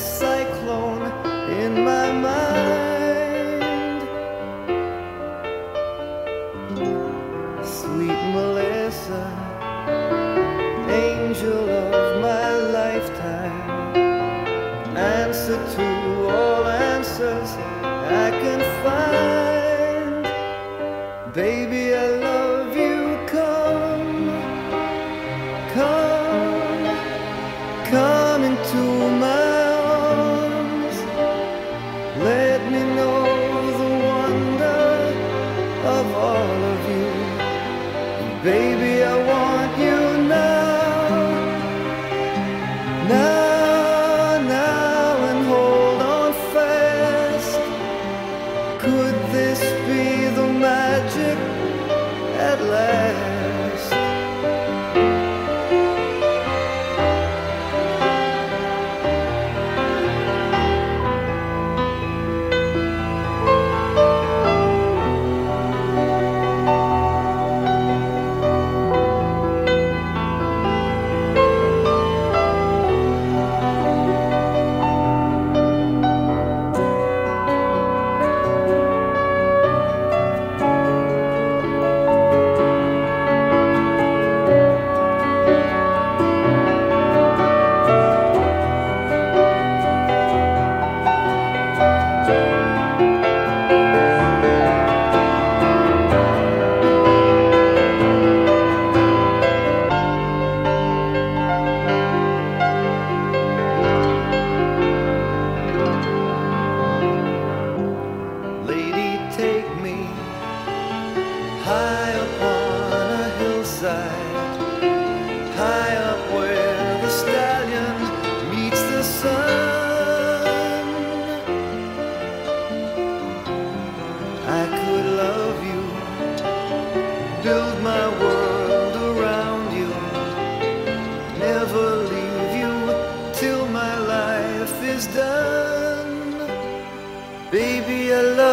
cyclone in my mind. Baby, I high upon a hillside, high up where the stallion meets the sun. I could love you, build my world around you, never leave you till my life is done. Baby, I love